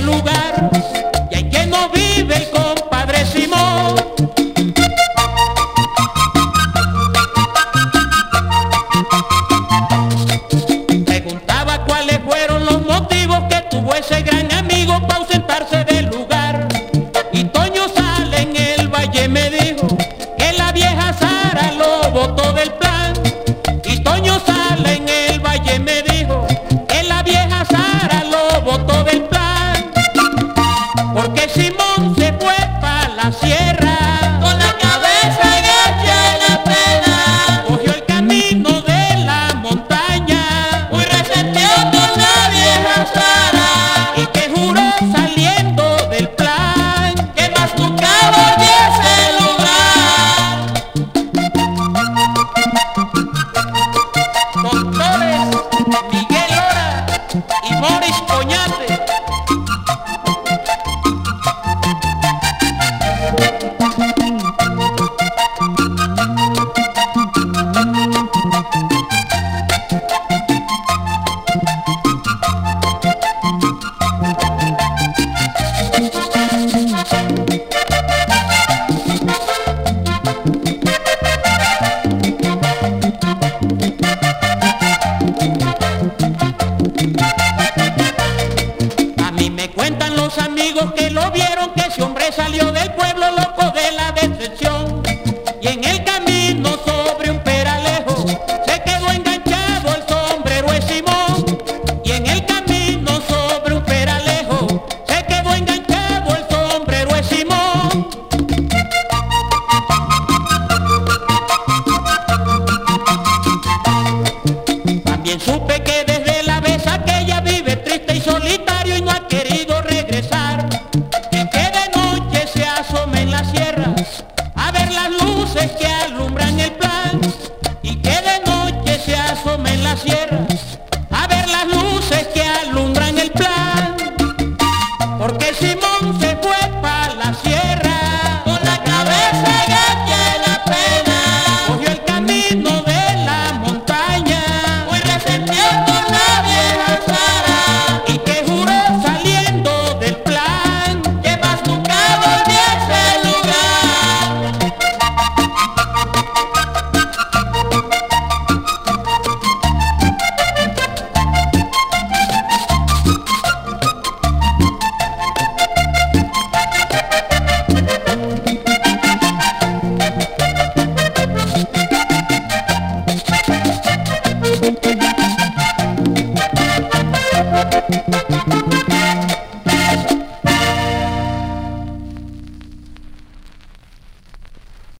lugar. salió de la a ver las luces que alumbran el plan. Porque si